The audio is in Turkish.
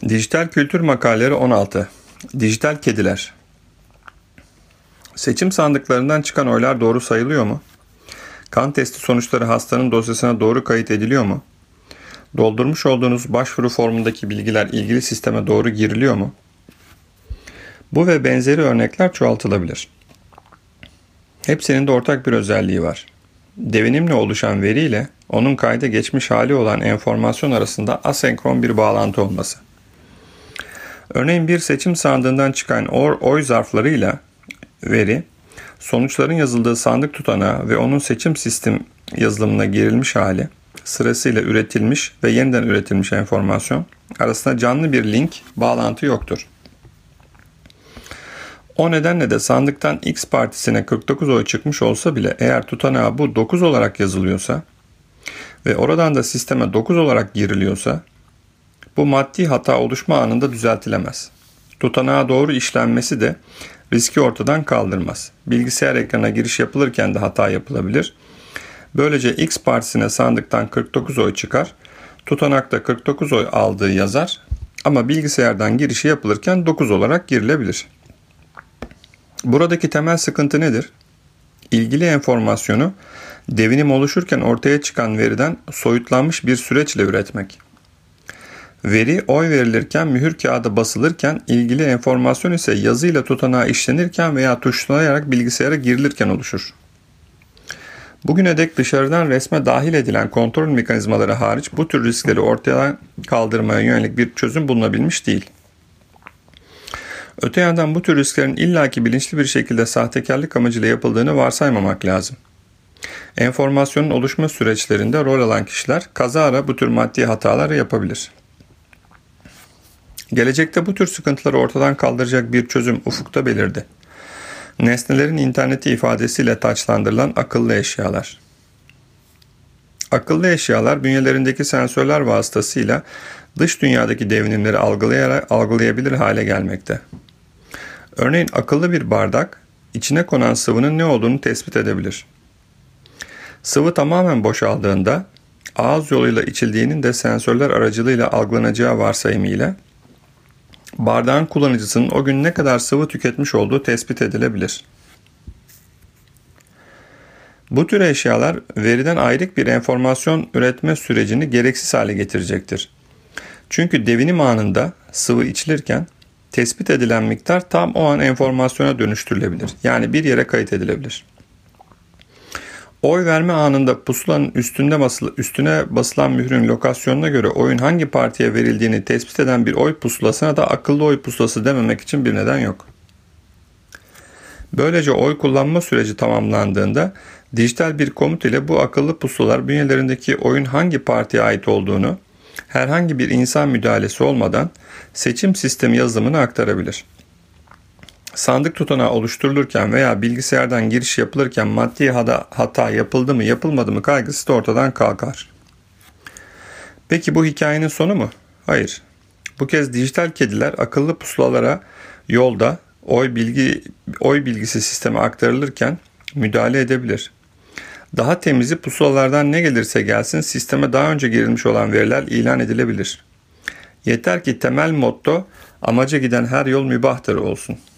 Dijital Kültür Makaleleri 16 Dijital Kediler Seçim sandıklarından çıkan oylar doğru sayılıyor mu? Kan testi sonuçları hastanın dosyasına doğru kayıt ediliyor mu? Doldurmuş olduğunuz başvuru formundaki bilgiler ilgili sisteme doğru giriliyor mu? Bu ve benzeri örnekler çoğaltılabilir. Hepsinin de ortak bir özelliği var. Devinimle oluşan veri ile onun kayda geçmiş hali olan enformasyon arasında asenkron bir bağlantı olması. Örneğin bir seçim sandığından çıkan oy zarflarıyla veri, sonuçların yazıldığı sandık tutanağı ve onun seçim sistem yazılımına girilmiş hali, sırasıyla üretilmiş ve yeniden üretilmiş enformasyon arasında canlı bir link, bağlantı yoktur. O nedenle de sandıktan X partisine 49 oy çıkmış olsa bile eğer tutanağa bu 9 olarak yazılıyorsa ve oradan da sisteme 9 olarak giriliyorsa bu maddi hata oluşma anında düzeltilemez. Tutanağa doğru işlenmesi de riski ortadan kaldırmaz. Bilgisayar ekrana giriş yapılırken de hata yapılabilir. Böylece X partisine sandıktan 49 oy çıkar. Tutanakta 49 oy aldığı yazar ama bilgisayardan girişi yapılırken 9 olarak girilebilir. Buradaki temel sıkıntı nedir? İlgili enformasyonu devinim oluşurken ortaya çıkan veriden soyutlanmış bir süreçle üretmek. Veri oy verilirken mühür kağıdı basılırken ilgili enformasyon ise yazıyla tutanağa işlenirken veya tuşlayarak bilgisayara girilirken oluşur. Bugüne dek dışarıdan resme dahil edilen kontrol mekanizmaları hariç bu tür riskleri ortaya kaldırmaya yönelik bir çözüm bulunabilmiş değil. Öte yandan bu tür risklerin illaki bilinçli bir şekilde sahtekarlık amacıyla yapıldığını varsaymamak lazım. Enformasyonun oluşma süreçlerinde rol alan kişiler kazara bu tür maddi hataları yapabilir. Gelecekte bu tür sıkıntıları ortadan kaldıracak bir çözüm ufukta belirdi. Nesnelerin interneti ifadesiyle taçlandırılan akıllı eşyalar. Akıllı eşyalar bünyelerindeki sensörler vasıtasıyla dış dünyadaki devinimleri algılayarak algılayabilir hale gelmekte. Örneğin akıllı bir bardak içine konan sıvının ne olduğunu tespit edebilir. Sıvı tamamen boşaldığında ağız yoluyla içildiğinin de sensörler aracılığıyla algılanacağı varsayımıyla bardağın kullanıcısının o gün ne kadar sıvı tüketmiş olduğu tespit edilebilir. Bu tür eşyalar veriden ayrık bir enformasyon üretme sürecini gereksiz hale getirecektir. Çünkü devinim anında sıvı içilirken tespit edilen miktar tam o an enformasyona dönüştürülebilir. Yani bir yere kayıt edilebilir. Oy verme anında pusulanın üstünde basılı, üstüne basılan mührün lokasyonuna göre oyun hangi partiye verildiğini tespit eden bir oy pusulasına da akıllı oy pusulası dememek için bir neden yok. Böylece oy kullanma süreci tamamlandığında dijital bir komut ile bu akıllı pusulalar bünyelerindeki oyun hangi partiye ait olduğunu herhangi bir insan müdahalesi olmadan seçim sistemi yazılımını aktarabilir. Sandık tutanağı oluşturulurken veya bilgisayardan giriş yapılırken maddi hata yapıldı mı yapılmadı mı kaygısı da ortadan kalkar. Peki bu hikayenin sonu mu? Hayır. Bu kez dijital kediler akıllı pusulalara yolda oy bilgi oy bilgisi sisteme aktarılırken müdahale edebilir. Daha temizi pusulalardan ne gelirse gelsin sisteme daha önce girilmiş olan veriler ilan edilebilir. Yeter ki temel motto amaca giden her yol mübahtır olsun.''